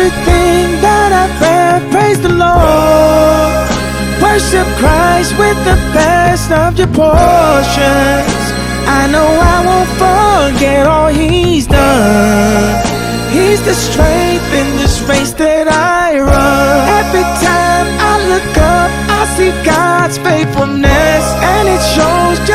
everything that I've. Praise the Lord. Worship Christ with the best of your portions. I know I won't forget all He's done. He's the strength in this race that I run. Every time I look up, I see God's faithfulness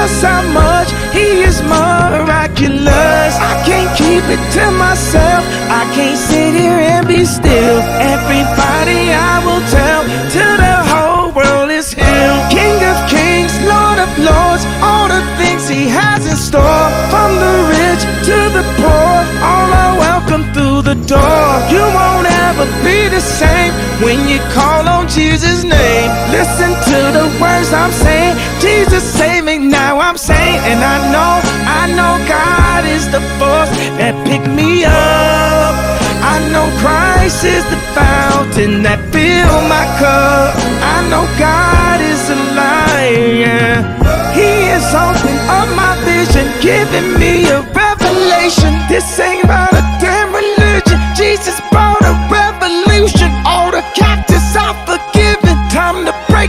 just how much He is miraculous. I can't keep it to myself. I can't sit here and be still. Everybody I will tell till the whole world is healed. King of kings, Lord of lords, all the things He has in store. From the rich to the poor, all are welcome through the door. You won't ever be the same when you call Jesus' name. Listen to the words I'm saying. Jesus save me now. I'm saying, and I know, I know God is the force that picked me up. I know Christ is the fountain that filled my cup. I know God is alive. Yeah. He has opened up my vision, giving me a revelation. This ain't about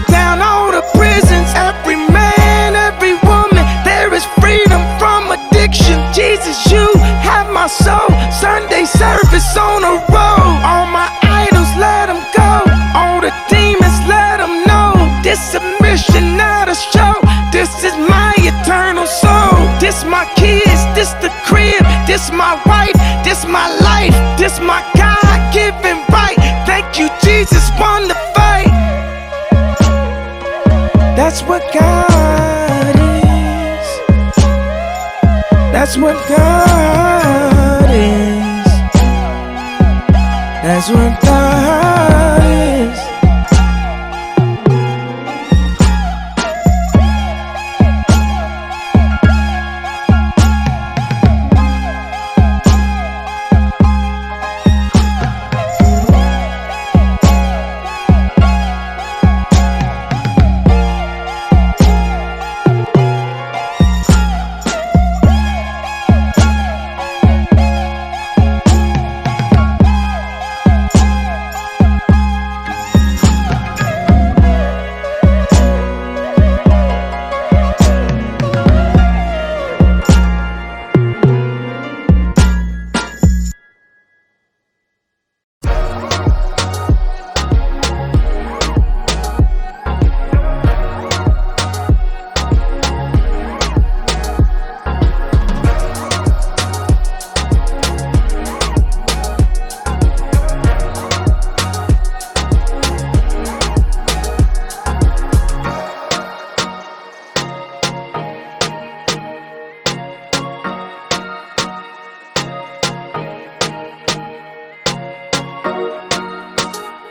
down all the prisons. Every man, every woman, there is freedom from addiction. Jesus, you have my soul. Sunday service on the road. All my idols, let them go. All the demons, let them know. This a mission, not a show. This is my eternal soul. This my kids, this the crib. This my wife, this my life. This my God given right. Thank you, Jesus, won the fight. That's what God is. That's what God is. That's what God